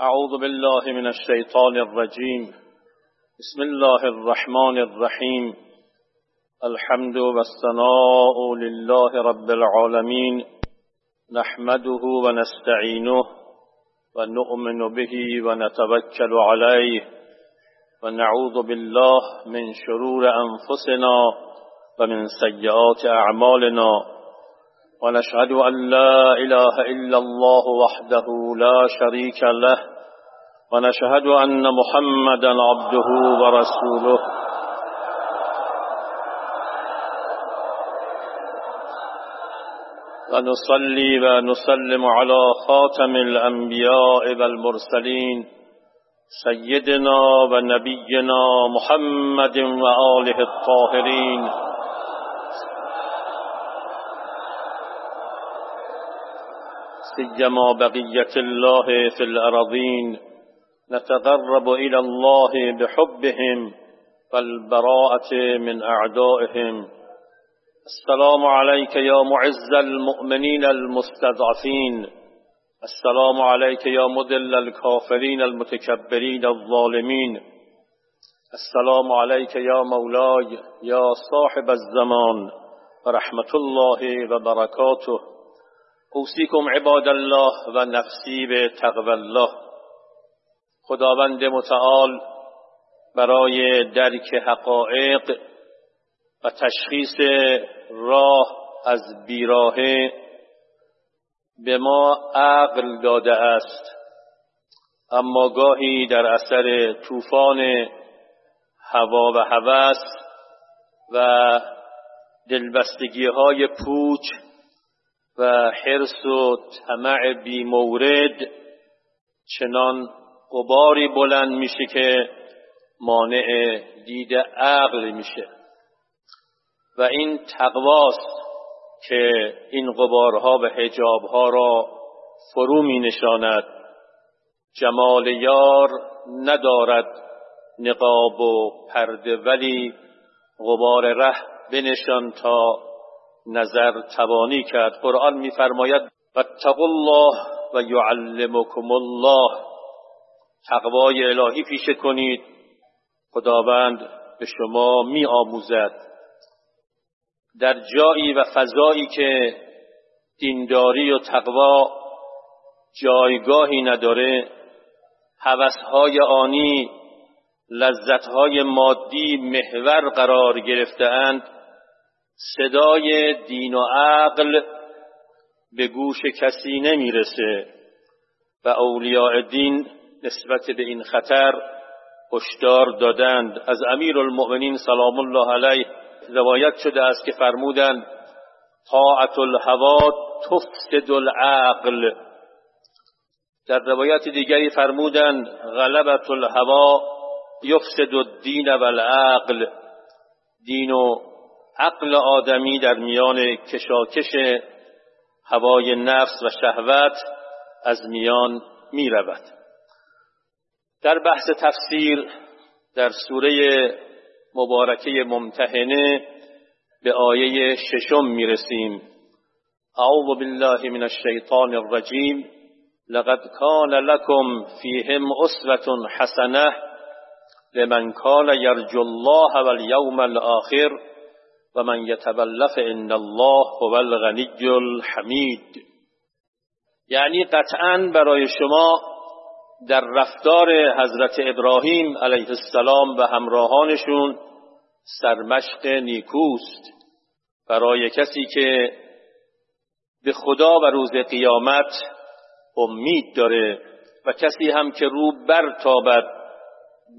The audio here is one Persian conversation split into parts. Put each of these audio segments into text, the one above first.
أعوذ بالله من الشيطان الرجيم. بسم الله الرحمن الرحيم. الحمد والثناء لله رب العالمين. نحمده ونستعينه ونؤمن به ونتوكل عليه. ونعوذ بالله من شرور أنفسنا ومن سيئات أعمالنا. ونشهد أن لا إله إلا الله وحده لا شريك له ونشهد أن محمدا عبده ورسوله. ونصلي ونسلم على خاتم الأنبياء والمرسلين سيدنا ونبينا محمد وآله الطاهرين. سيما بقية الله في الأرضين نتقرب إلى الله بحبهم والبراءة من أعدائهم. السلام عليك يا معز المؤمنين المستضعفين. السلام عليك يا مدل الكافرين المتكبرين الظالمين. السلام عليك يا مولاي يا صاحب الزمان. ورحمة الله وبركاته. اوصیکم عباد الله و نفسی به تقوی الله. خداوند متعال برای درک حقایق و تشخیص راه از بیراهه به ما عقل داده است. اما گاهی در اثر طوفان هوا و هوس و دلبستگی های پوچ و حرس و طمع بی مورد چنان قباری بلند میشه که مانع دید عقل میشه. و این تقواست که این قبارها و حجابها را فرو می نشاند. جمال یار ندارد نقاب و پرده ولی غبار ره بنشان تا نظر توانی کرد. قرآن میفرماید واتقوا الله و یعلمکم الله. تقوای الهی پیشه کنید. خداوند به شما می آموزد در جایی و فضایی که دینداری و تقوا جایگاهی نداره هوسهای آنی لذتهای مادی محور قرار گرفتهاند. صدای دین و عقل به گوش کسی نمی‌رسه و اولیاء دین نسبت به این خطر هشدار دادند. از امیر المؤمنین سلام الله علیه روایت شده است که فرمودند طاعت الهوا تفسد العقل. در روایت دیگری فرمودند غلبت الهوا یفسد الدین و العقل. دین و عقل آدمی در میان کشاکش هوای نفس و شهوت از میان می رود. در بحث تفسیر در سوره مبارکه ممتحنه به آیه ششم می‌رسیم. اعوذ بالله من الشیطان الرجیم. لقد كان لكم فيهم اسوه حسنه لمن كان يرجو الله واليوم الاخر ومن يتول فان الله هو الغني الحمید یعنی قطعا برای شما در رفتار حضرت ابراهیم علیه السلام و همراهانشون سرمشق نیکوست برای کسی که به خدا و روز قیامت امید داره و کسی هم که رو برتابد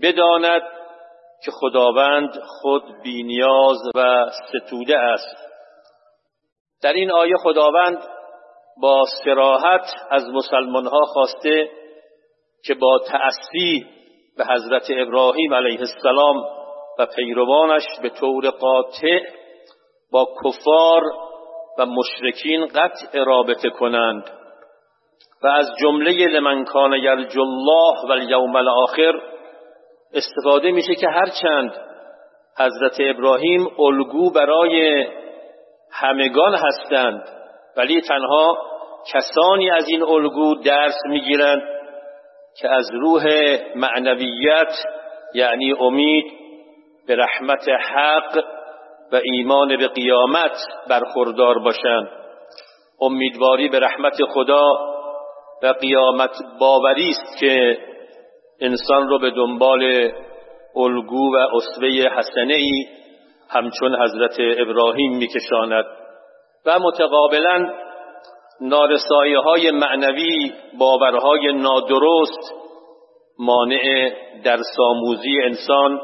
بداند که خداوند خود بینیاز و ستوده است. در این آیه خداوند با سراحت از مسلمان ها خواسته که با تأسی به حضرت ابراهیم علیه السلام و پیروانش به طور قاطع با کفار و مشرکین قطع رابطه کنند. و از جمله لمن کان یرجو الله و الیوم الاخر استفاده میشه که هرچند حضرت ابراهیم الگو برای همگان هستند ولی تنها کسانی از این الگو درس می‌گیرند که از روح معنویت یعنی امید به رحمت حق و ایمان به قیامت برخوردار باشند. امیدواری به رحمت خدا و قیامت باوری است که انسان رو به دنبال الگو و اسوه حسنه ای همچون حضرت ابراهیم میکشاند و متقابلا نارسایی های معنوی باورهای نادرست مانع در ساموزی انسان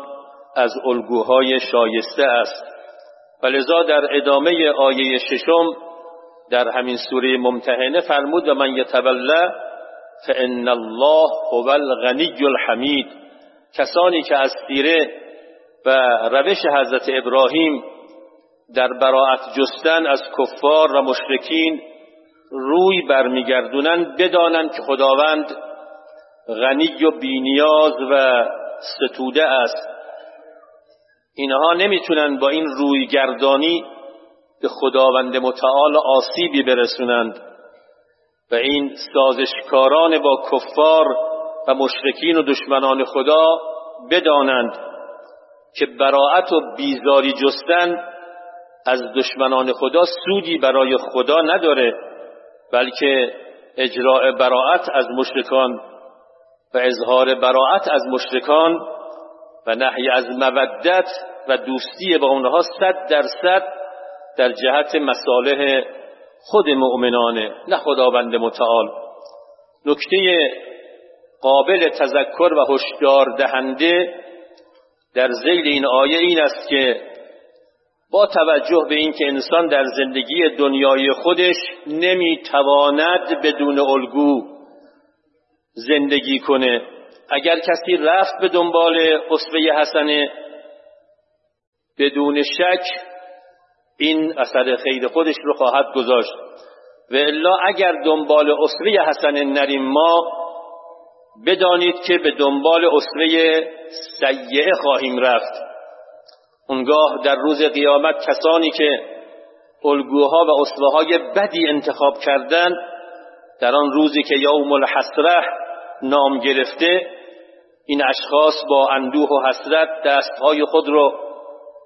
از الگوهای شایسته است. ولذا در ادامه آیه ششم در همین سوره ممتحنه فرمود و من یتولا فان الله هو الغنی الحمید کسانی که از سیره و روش حضرت ابراهیم در براعت جستن از کفار و مشرکین روی برمیگردونن بدانند که خداوند غنی و بینیاز و ستوده است. اینها نمی‌تونن با این روی گردانی به خداوند متعال آسیبی برسونند. و این سازشکاران با کفار و مشرکین و دشمنان خدا بدانند که براعت و بیزاری جستن از دشمنان خدا سودی برای خدا نداره بلکه اجراع براعت از مشرکان و اظهار براعت از مشرکان و نهی از مودت و دوستی با اونها صد درصد در جهت مصالح خود مؤمنانه نه خداوند متعال. نکته قابل تذکر و هشدار دهنده در زیل این آیه این است که با توجه به اینکه انسان در زندگی دنیای خودش نمی‌تواند بدون الگو زندگی کنه. اگر کسی رفت به دنبال اسوه حسنه بدون شک این اثر خیر خودش رو خواهد گذاشت. و الا اگر دنبال اسوه حسنه نریم ما بدانید که به دنبال اسوه سیعه خواهیم رفت. اونگاه در روز قیامت کسانی که الگوها و اسوه بدی انتخاب کردن در آن روزی که یوم الحسره نام گرفته این اشخاص با اندوه و حسرت دستهای خود را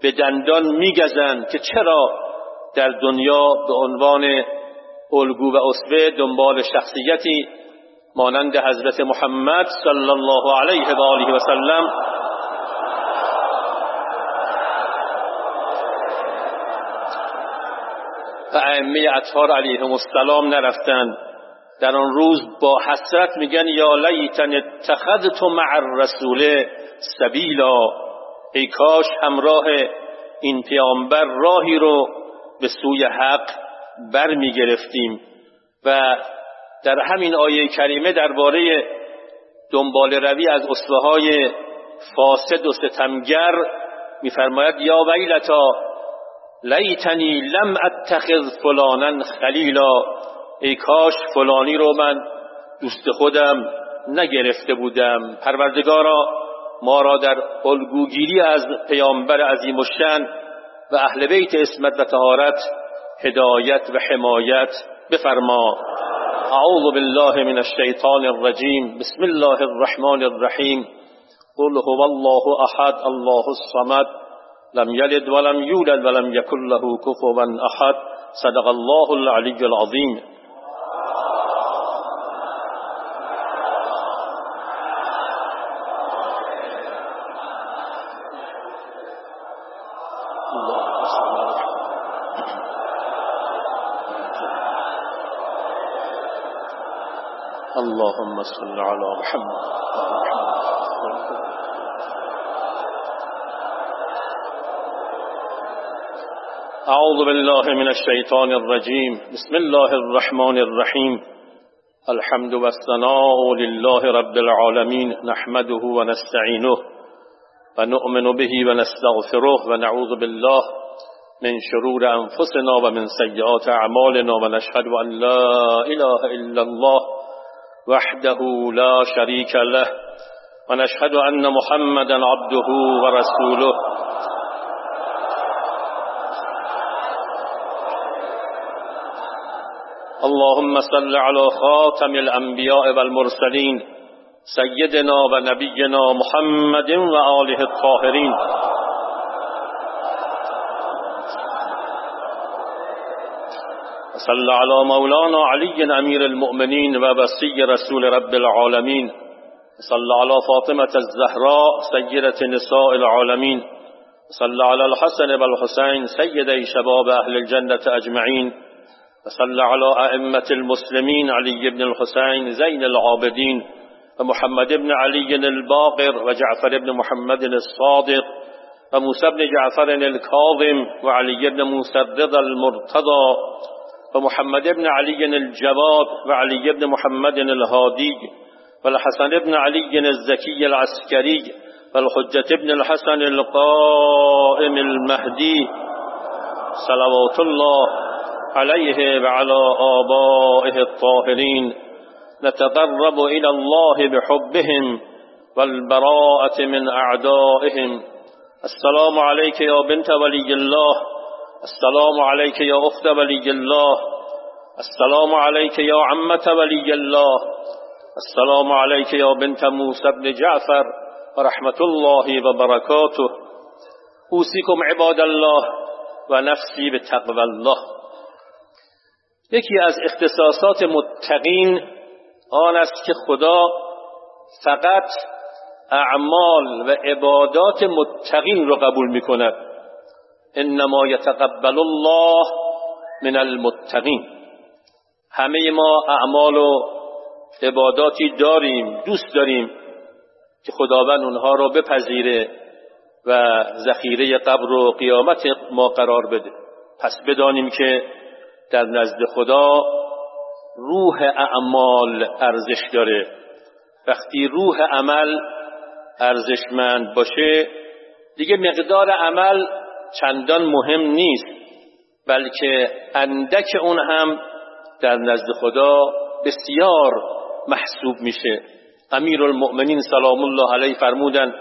به دندان میگزند که چرا در دنیا به عنوان الگو و اسوه دنبال شخصیتی مانند حضرت محمد صلی الله علیه و آله و سلم و ائمه اطهار علیهم السلام نرفتند. در آن روز با حسرت میگن یا لیتن اتخذت مع الرسول سبیلا. ای کاش همراه این پیامبر راهی رو به سوی حق بر می گرفتیم و در همین آیه کریمه درباره دنبال روی از اسوه های فاسد و ستمگر میفرماید یا ویلتا لیتنی لم اتخذ فلانا خلیلا. ای کاش فلانی رو من دوست خودم نگرفته بودم. پروردگارا ما را در الگوگیری از پیامبر عظیم و و اهل بیت اسمت و تهارت هدایت و حمایت بفرما. اعوذ بالله من الشیطان الرجیم. بسم الله الرحمن الرحیم. قل هو الله احد الله الصمد. لم يلد ولم يولد ولم يكن له كفوا احد. صدق الله العلي العظيم اللهم صل على محمد. أعوذ بالله من الشيطان الرجيم. بسم الله الرحمن الرحيم. الحمد والثناء لله رب العالمين. نحمده ونستعينه ونؤمن به ونستغفره ونعوذ بالله من شرور أنفسنا ومن سيئات أعمالنا. ونشهد أن لا إله إلا الله وحده لا شريك له ونشهد أن محمدا عبده ورسوله. اللهم صل على خاتم الأنبياء والمرسلين سيدنا ونبينا محمد وآله الطاهرين. صلى على مولانا علي أمير المؤمنين وبسي رسول رب العالمين. صلى على فاطمة الزهراء سيدة نساء العالمين. صلى على الحسن والحسين سيدي شباب أهل الجنة أجمعين. وصلى على أئمة المسلمين علي بن الحسين زين العابدين. ومحمد بن علي الباقر وجعفر بن محمد الصادق. وموسى بن جعفر الكاظم وعلي بن موسى الرضا المرتضى. ومحمد بن علي الجواد وعلي بن محمد الهادي والحسن بن علي الزكي العسكري والحجة بن الحسن القائم المهدي صلوات الله عليه وعلى آبائه الطاهرين. نتقرب إلى الله بحبهم والبراءة من أعدائهم. السلام عليك يا بنت ولي الله. السلام عليك يا أخت ولي الله. السلام عليك يا عمة ولي الله. السلام عليك يا بنت موسى بن جعفر. ورحمة الله وبركاته. أوصيكم عباد الله ونفسي بتقوى الله. یکی از اختصاصات متقین آن است که خدا فقط اعمال و عبادات متقین رو قبول می کند انما یتقبل الله من المتقین. همه ما اعمال و عباداتی داریم دوست داریم که خداوند اونها رو بپذیره و ذخیره قبر و قیامت ما قرار بده. پس بدانیم که در نزد خدا روح اعمال ارزش داره. وقتی روح عمل ارزشمند باشه دیگه مقدار عمل چندان مهم نیست بلکه اندک اون هم در نزد خدا بسیار محسوب میشه. امیر المؤمنین سلام الله علیه فرمودن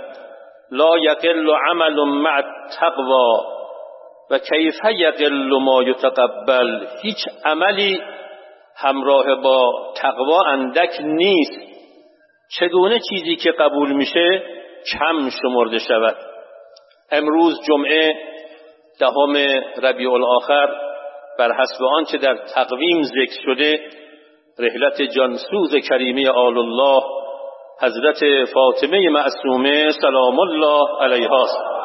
لا یقل عمل مع تقوا و کیف یقل ما یتقبل. هیچ عملی همراه با تقوا اندک نیست. چگونه چیزی که قبول میشه کم شمرده شود؟ امروز جمعه دهم ربیع الاخر بر حسب آنچه در تقویم ذکر شده رحلت جانسوز کریمه آل الله حضرت فاطمه معصومه سلام الله علیها. است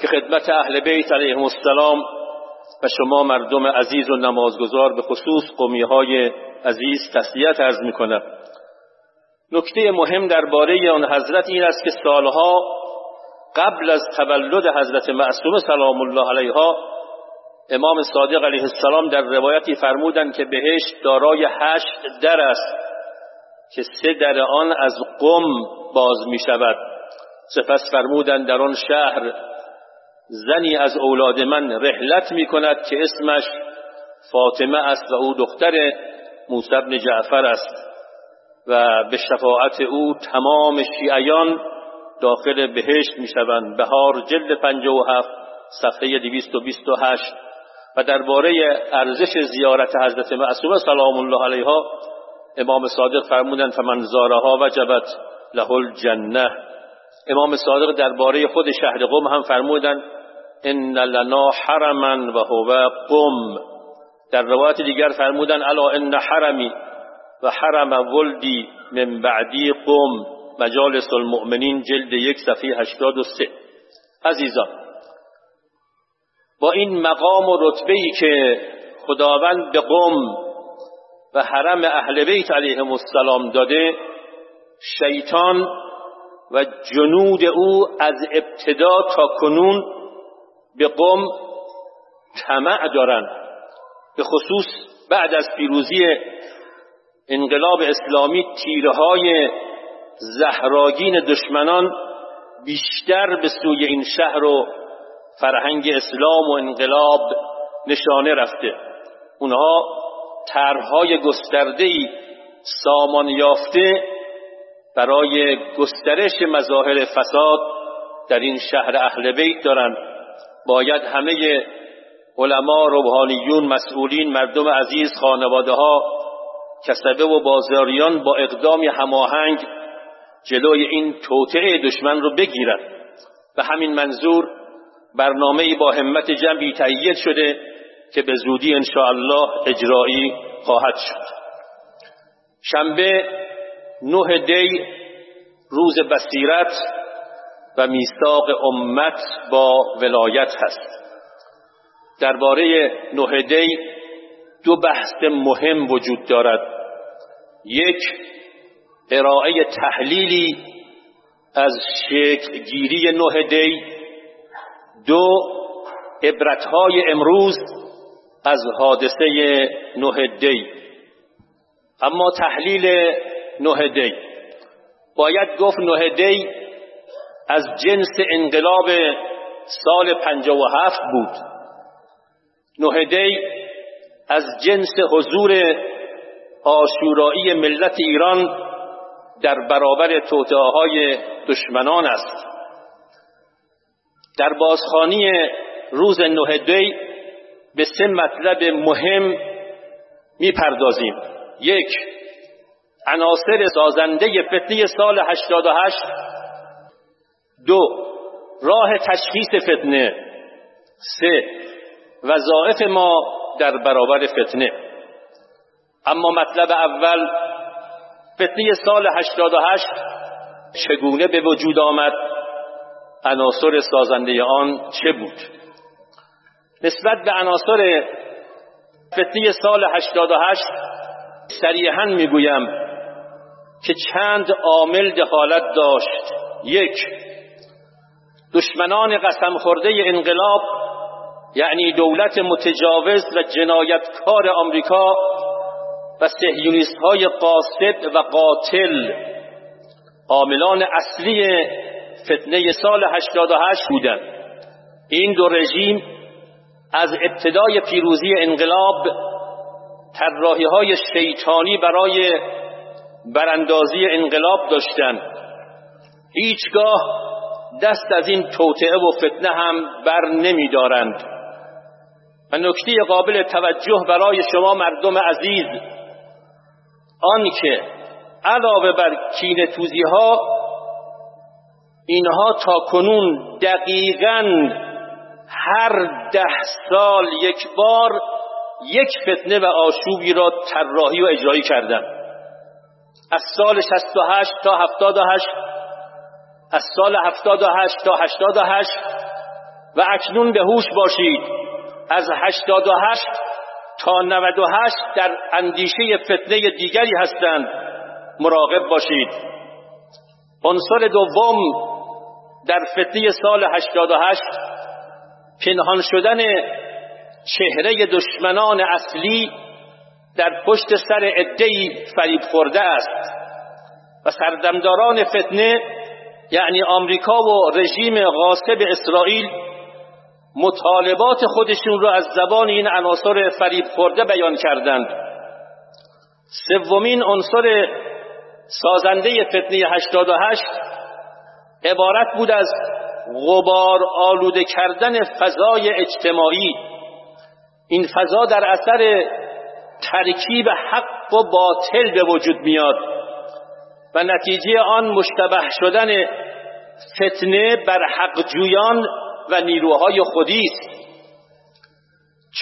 که خدمت اهل بیت علیهم السلام و شما مردم عزیز و نمازگزار به خصوص قومی های عزیز تسلیت عرض می کنم نکته مهم درباره آن حضرت این است که سالها قبل از تولد حضرت معصومه سلام الله علیها امام صادق علیه السلام در روایتی فرمودند که بهشت دارای هشت در است که سه در آن از قم باز می شود سپس فرمودند در آن شهر زنی از اولاد من رحلت می کند که اسمش فاطمه است و او دختر موسی بن جعفر است. و به شفاعت او تمام شیعیان داخل بهشت می شوند بهار جلد 57 صفحه 228 و درباره ارزش زیارت حضرت معصومه سلام الله علیها امام صادق فرمودند فمن زارها وجبت له الجنه امام صادق درباره خود شهر قم هم فرمودند ان لنا حرما و هو قم. در روایت دیگر فرمودن الا ان حرمی. و حرم ولدی من بعدی قم مجالس المؤمنین جلد یک صفحه 83 عزیزان با این مقام و رتبه ای که خداوند به قم و حرم اهل بیت علیهم السلام داده شیطان و جنود او از ابتدا تا کنون به قم طمع دارند. به خصوص بعد از پیروزی انقلاب اسلامی تیرهای زهراگین دشمنان بیشتر به سوی این شهر و فرهنگ اسلام و انقلاب نشانه رفته. اونها طرحهای گسترده‌ای سامان یافته برای گسترش مظاهر فساد در این شهر اهل بیت دارند. باید همه علما روحانیون مسئولین مردم عزیز خانواده ها کسبه و بازاریان با اقدامی هماهنگ جلوی این توطعه دشمن رو بگیرد و همین منظور برنامه با همت جمعی تهیه شده که به زودی الله اجرایی خواهد شد. شنبه نه دی روز بصیرت و میثاق امت با ولایت هست. درباره نه دی دو بحث مهم وجود دارد. یک ارائه تحلیلی از شکل گیری نه دی. دو عبرتهای امروز از حادثه نه دی. اما تحلیل نه دی. باید گفت نه دی از جنس انقلاب سال پنجاه و هفت بود. نه دی از جنس حضور آشورایی ملت ایران در برابر توطئه‌های دشمنان است. در بازخانی روز نه دی به سه مطلب مهم می‌پردازیم. یک عناصر سازنده فتنه سال 88 دو راه تشخیص فتنه. سه وظایف ما در برابر فتنه. اما مطلب اول فتنه سال 88 چگونه به وجود آمد؟ عناصر سازنده آن چه بود؟ نسبت به عناصر فتنه سال 88 صریحا می‌گویم که چند عامل دخالت داشت. یک دشمنان قسم خورده انقلاب یعنی دولت متجاوز و جنایتکار آمریکا و سهیونیست های قاصد و قاتل. عاملان اصلی فتنه سال 88 بودند. این دو رژیم از ابتدای پیروزی انقلاب طراحی های شیطانی برای براندازی انقلاب داشتند. هیچگاه دست از این توطعه و فتنه هم بر نمیدارند. نکته قابل توجه برای شما مردم عزیز آنکه علاوه بر کین توزی ها اینها تا کنون دقیقا هر ده سال یک بار یک فتنه و آشوبی را طراحی و اجرایی کردند از سال 68 تا 78 از سال 78 تا 88 و اکنون به هوش باشید. از 88 تا 98 در اندیشه فتنه دیگری هستند. مراقب باشید. عنصر دوم در فتنه سال 88 پنهان شدن چهره دشمنان اصلی در پشت سر عدهای فریب خورده است. و سردمداران فتنه یعنی آمریکا و رژیم غاصب اسرائیل مطالبات خودشون را از زبان این عناصر فریب خورده بیان کردند. سومین عنصر سازنده فتنه 88 عبارت بود از غبار آلوده کردن فضای اجتماعی. این فضا در اثر ترکیب حق و باطل به وجود میاد و نتیجه آن مشتبه شدن فتنه بر حق جویان و نیروهای خودی است.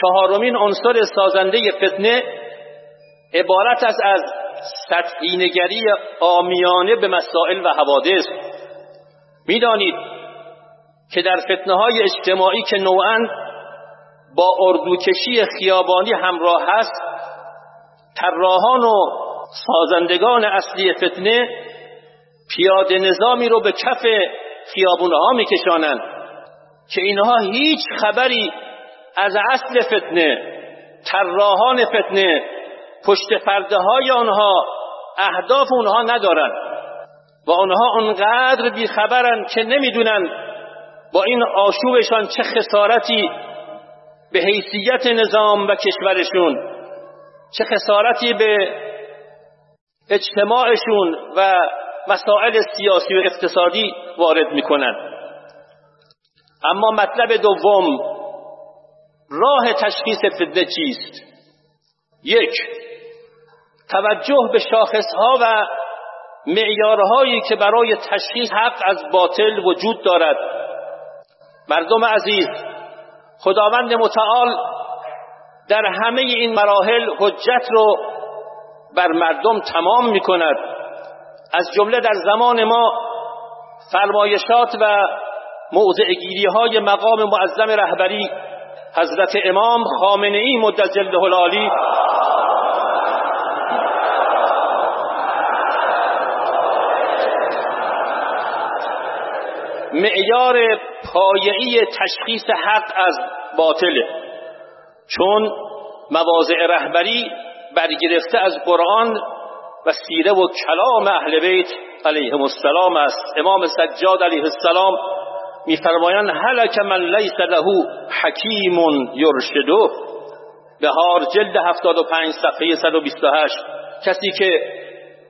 چهارمین عنصر سازنده فتنه عبارت است از سطحی نگری آمیانه به مسائل و حوادث. می‌دانید که در فتنه های اجتماعی که نوعا با اردوکشی خیابانی همراه هست طراحان و سازندگان اصلی فتنه پیاده نظامی رو به کف خیابونها میکشانند. که اینها هیچ خبری از اصل فتنه طراحان فتنه پشت پرده های آنها اهداف اونها ندارند و آنها اونقدر بیخبرند که نمی‌دونن با این آشوبشان چه خسارتی به حیثیت نظام و کشورشون چه خسارتی به اجتماعشون و مسائل سیاسی و اقتصادی وارد می‌کنن. اما مطلب دوم راه تشخیص فتنه چیست؟ یک توجه به شاخصها و معیارهایی که برای تشخیص حق از باطل وجود دارد. مردم عزیز خداوند متعال در همه این مراحل حجت رو بر مردم تمام می کند از جمله در زمان ما فرمایشات و موضع گیری های مقام معظم رهبری حضرت امام خامنه ای مدجل العالی. معیار پایعی تشخیص حق از باطله چون مواضع رهبری برگرفته از قرآن و سیره و کلام اهل بیت علیهم السلام است. امام سجاد علیه السلام میفرمایند هلک من لیس له حکیم یرشده بهار جلد 75 صفحه 128 کسی که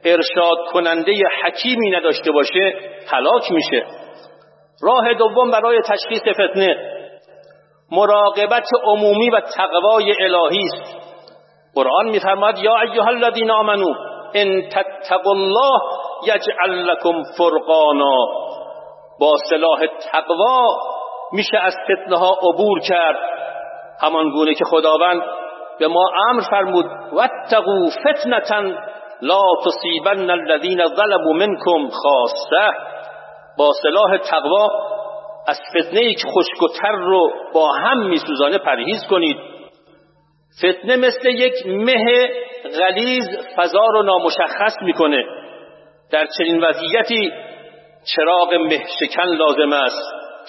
ارشاد کننده حکیمی نداشته باشه هلاک میشه. راه دوم برای تشخیص فتنه مراقبت عمومی و تقوای الهی است. قرآن میفرماد یا ایها الذین آمنو ان تتقوا الله یجعل لكم فرقانا. با سلاح تقوا میشه از فتنه ها عبور کرد. همان گونه که خداوند به ما امر فرمود واتقوا فتنه لا تصیبن الذین ظلموا منکم خاصه با سلاح تقوا از فتنه ای که خشک رو با هم میسوزانه پرهیز کنید. فتنه مثل یک مه غلیز فضا رو نامشخص می‌کنه. در چنین وضعیتی چراغ مهشکن لازم است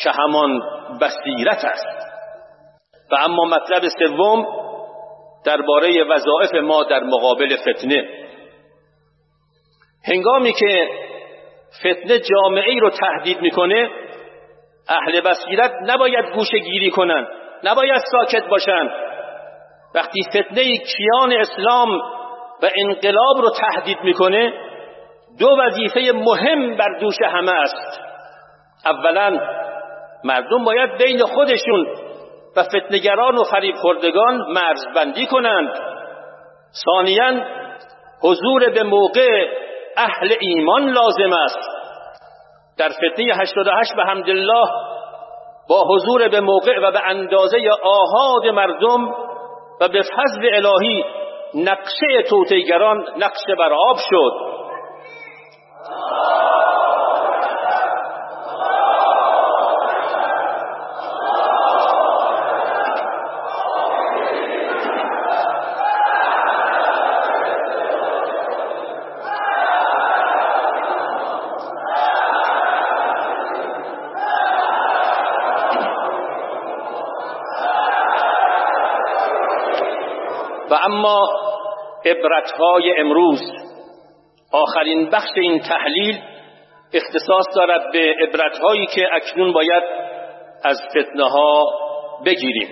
که همان بصیرت است. و اما مطلب سوم درباره وظایف ما در مقابل فتنه. هنگامی که فتنه جامعه رو تهدید می‌کنه اهل بصیرت نباید گوشه گیری کنن نباید ساکت باشن. وقتی فتنه کیان اسلام و انقلاب رو تهدید می‌کنه دو وظیفه مهم بر دوش همه است. اولا مردم باید بین خودشون و فتنگران و فریب خوردگان مرزبندی کنند. ثانیا حضور به موقع اهل ایمان لازم است. در فتنه 88 به حمدالله با حضور به موقع و به اندازه آهاد مردم و به فضل الهی نقشه توتیگران نقشه بر آب شد. و اما عبرتهای امروز آخرین بخش این تحلیل اختصاص دارد به عبرتهایی که اکنون باید از فتنه ها بگیریم.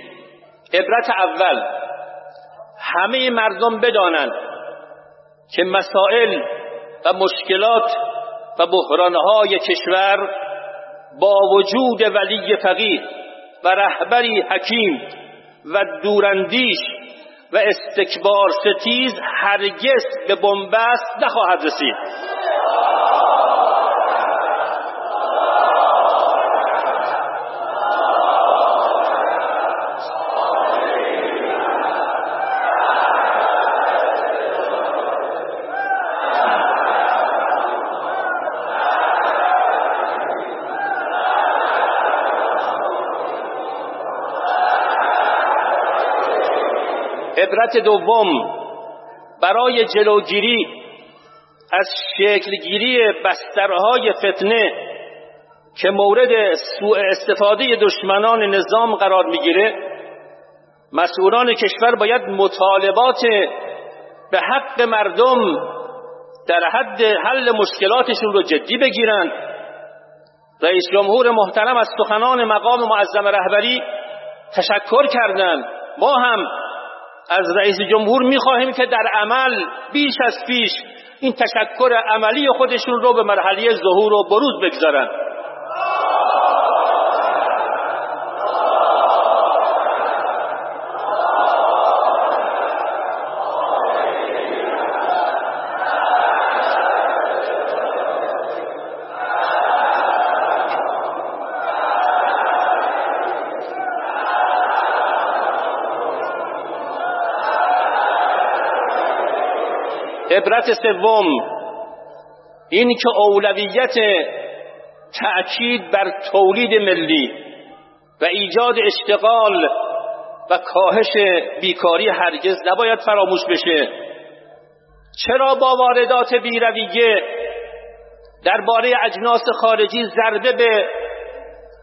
عبرت اول همه مردم بدانند که مسائل و مشکلات و بحرانهای کشور با وجود ولی فقیه و رهبری حکیم و دوراندیش و استکبار ستیز هرگز به بنبست نخواهد رسید. عبرت دوم برای جلوگیری از شکلگیری بسترهای فتنه که مورد سوء استفاده دشمنان نظام قرار می‌گیره مسئولان کشور باید مطالبات به حق مردم در حد حل مشکلاتشون رو جدی بگیرند رئیس جمهور محترم از سخنان مقام معظم رهبری تشکر کردند ما هم از رئیس جمهور می‌خواهیم که در عمل بیش از پیش این تشکر عملی خودشون رو به مرحله ظهور و بروز بگذارن. عبرت سوم این که اولویت تأکید بر تولید ملی و ایجاد اشتغال و کاهش بیکاری هرگز نباید فراموش بشه. چرا با واردات بیرویه درباره اجناس خارجی ضربه به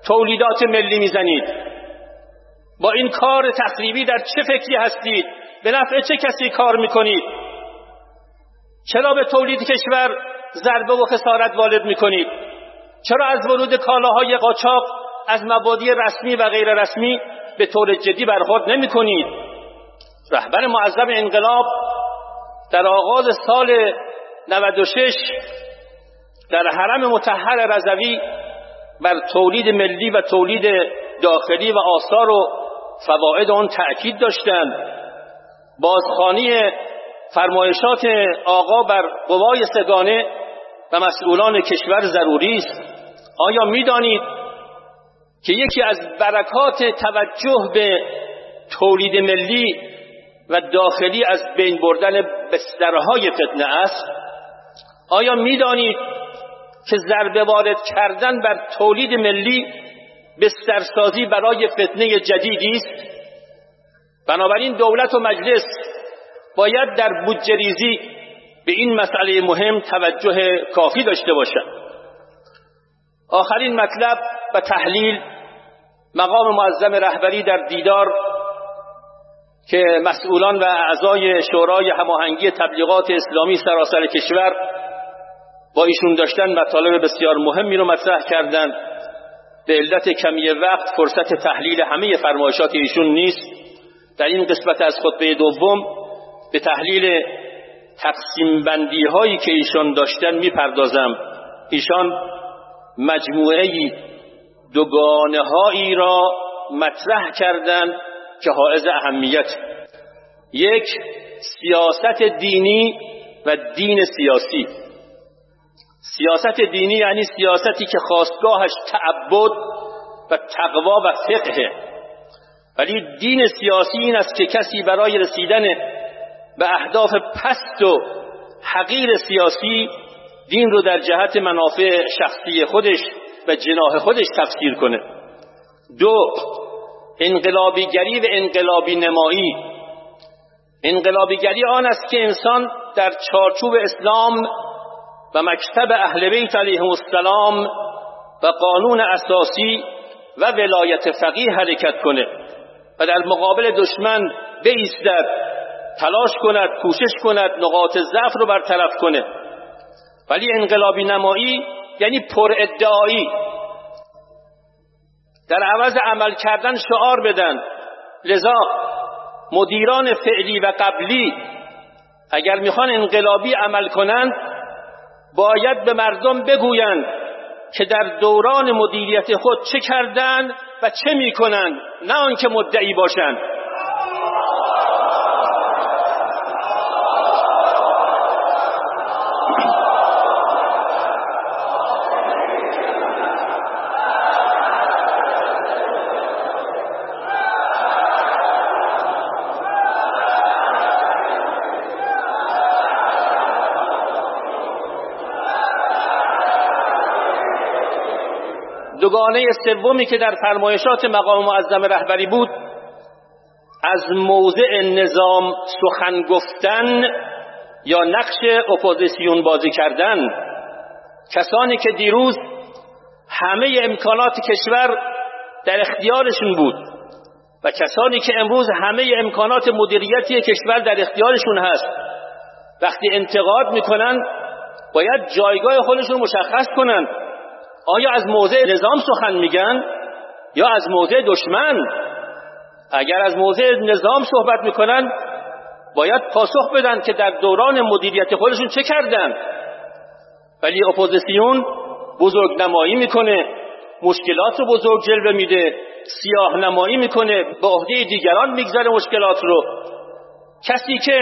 تولیدات ملی می‌زنید؟ با این کار تخریبی در چه فکری هستید؟ به نفع چه کسی کار می‌کنید؟ چرا به تولید کشور ضربه و خسارت وارد می‌کنید؟ چرا از ورود کالاهای قاچاق از مبادی رسمی و غیر رسمی به طور جدی برخورد نمی کنید رهبر معظم انقلاب در آغاز سال 96 در حرم متحر رضوی بر تولید ملی و تولید داخلی و آثار و فواید آن تأکید داشتند. بازخانی فرمایشات آقا بر قوای سگانه و مسئولان کشور ضروری است. آیا می‌دانید که یکی از برکات توجه به تولید ملی و داخلی از بین بردن بسترهای فتنه است؟ آیا می‌دانید که ضربه وارد کردن بر تولید ملی بسترسازی برای فتنه جدیدی است؟ بنابراین دولت و مجلس باید در بودجه به این مسئله مهم توجه کافی داشته باشند آخرین مطلب و تحلیل مقام معظم رهبری در دیدار که مسئولان و اعضای شورای هماهنگی تبلیغات اسلامی سراسر کشور با ایشون داشتن مطالب بسیار مهمی رو مطرح کردند. به علت کمی وقت فرصت تحلیل همه فرمایشات ایشون نیست. در این قسمت از خطبه دوم به تحلیل تقسیم بندی هایی که ایشان داشتن می‌پردازم. ایشان مجموعه دوگانه هایی را مطرح کردند که حائز اهمیت. یک سیاست دینی و دین سیاسی. سیاست دینی یعنی سیاستی که خواستگاهش تعبد و تقوا و فقه. ولی دین سیاسی این است که کسی برای رسیدن به اهداف پست و حقیر سیاسی دین رو در جهت منافع شخصی خودش و جناح خودش تفسیر کنه. دو انقلابیگری و انقلابی نمایی. انقلابیگری آن است که انسان در چارچوب اسلام و مکتب اهل بیت علیهم السلام و قانون اساسی و ولایت فقیه حرکت کنه و در مقابل دشمن بیستد. تلاش کند کوشش کند نقاط ضعف رو برطرف کنه. ولی انقلابی نمایی یعنی پر ادعایی. در عوض عمل کردن شعار بدن. لذا مدیران فعلی و قبلی اگر می‌خوان انقلابی عمل کنند باید به مردم بگویند که در دوران مدیریت خود چه کردند و چه می‌کنند نه آنکه مدعی باشند. دوگانه سومی که در فرمایشات مقام معظم رهبری بود از موضع نظام سخن گفتن یا نقش اپوزیسیون بازی کردن کسانی که دیروز همه امکانات کشور در اختیارشون بود و کسانی که امروز همه امکانات مدیریتی کشور در اختیارشون هست وقتی انتقاد می‌کنن باید جایگاه خودشون مشخص کنند آیا از موضع نظام سخن میگن یا از موضع دشمن؟ اگر از موضع نظام صحبت می‌کنن باید پاسخ بدن که در دوران مدیریت خودشون چه کردن؟ ولی اپوزیسیون بزرگ نمایی می‌کنه مشکلات رو بزرگ جلوه میده سیاه نمایی می‌کنه به عهده دیگران میگذره مشکلات رو. کسی که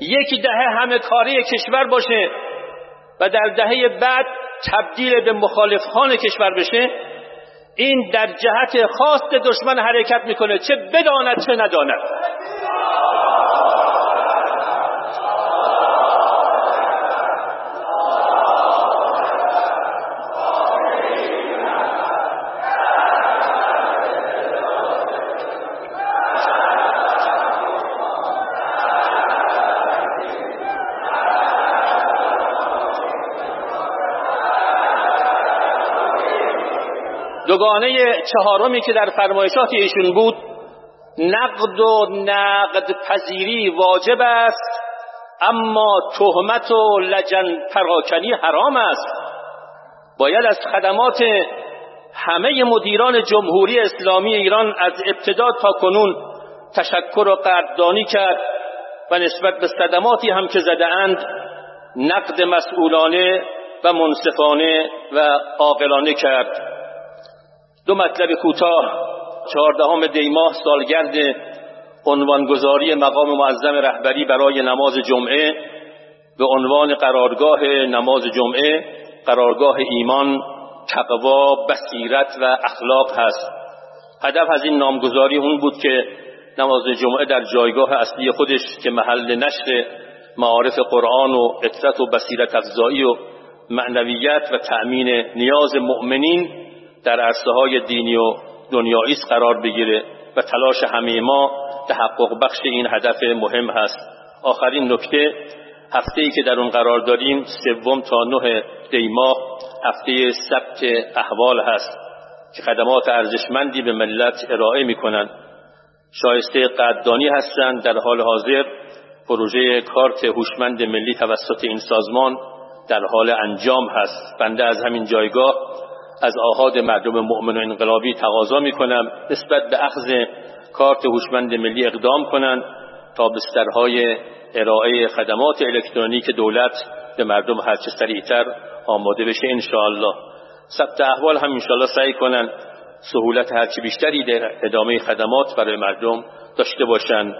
یک دهه همه کاری کشور باشه و در دهه بعد تبدیل به مخالفان کشور بشه این در جهت خاص دشمن حرکت می‌کنه چه بداند چه نداند. دوگانه چهارمی که در فرمایشات ایشون بود نقد و نقد پذیری واجب است اما تهمت و لجن پراکنی حرام است. باید از خدمات همه مدیران جمهوری اسلامی ایران از ابتدا تا کنون تشکر و قدردانی کرد و نسبت به صدماتی هم که زده اند نقد مسئولانه و منصفانه و عاقلانه کرد. دو مطلب کوتاه. چهاردهم دیماه سالگرد عنوانگذاری مقام معظم رهبری برای نماز جمعه. به عنوان قرارگاه نماز جمعه قرارگاه ایمان تقوا بصیرت و اخلاق هست. هدف از این نامگذاری اون بود که نماز جمعه در جایگاه اصلی خودش که محل نشر معارف قرآن و اطرت و بصیرت افزایی و معنویت و تأمین نیاز مؤمنین در عرصه های دینی و دنیایی قرار بگیره و تلاش همه ما تحقق بخش این هدف مهم هست. آخرین نکته هفته ای که در اون قرار داریم سوم تا نه دیماه هفته ثبت احوال هست که خدمات ارزشمندی به ملت ارائه می‌کنند. شایسته قدردانی هستند. در حال حاضر پروژه کارت هوشمند ملی توسط این سازمان در حال انجام هست. بنده از همین جایگاه از آهاد مردم مؤمن و انقلابی تقاضا می‌کنم نسبت به اخذ کارت هوشمند ملی اقدام کنند تا بسترهای ارائه خدمات الکترونیک دولت به مردم هرچه سریعتر آماده بشه انشاءالله. ثبت احوال هم انشاءالله سعی کنند سهولت هرچی بیشتری در ادامه خدمات برای مردم داشته باشند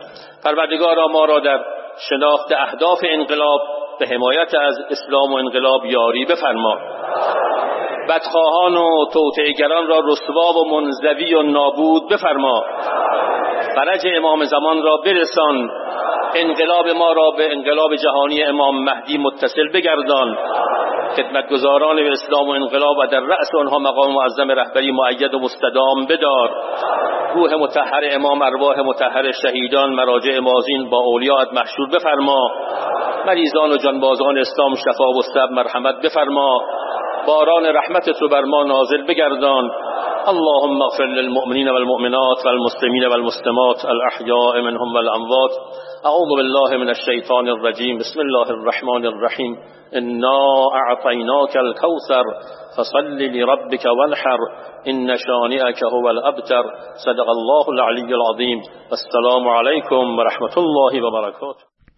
پروردگارا ما را در شناخت اهداف انقلاب به حمایت از اسلام و انقلاب یاری بفرما. بدخواهان و توطئهگران را رسوا و منزوی و نابود بفرما. فرج امام زمان را برسان. انقلاب ما را به انقلاب جهانی امام مهدی متصل بگردان. خدمتگزاران به اسلام و انقلاب و در رأس آنها مقام معظم رهبری معید و مستدام بدار. روح متحر امام ارواح متحر شهیدان مراجع مازین با اولیاءت محشور بفرما. مریضان و جانبازان اسلام شفا و صبر مرحمت بفرما. باران رحمت تو بر ما نازل بگردان. اللهم اغفر للمؤمنين والمؤمنات والمسلمين والمسلمات الأحياء منهم والأموات. أعوذ بالله من الشيطان الرجيم. بسم الله الرحمن الرحيم. إنا أعطيناك الكوثر. فصل لربك وانحر. إن شانئك هو الأبتر. صدق الله العلي العظيم. السلام عليكم ورحمة الله وبركاته.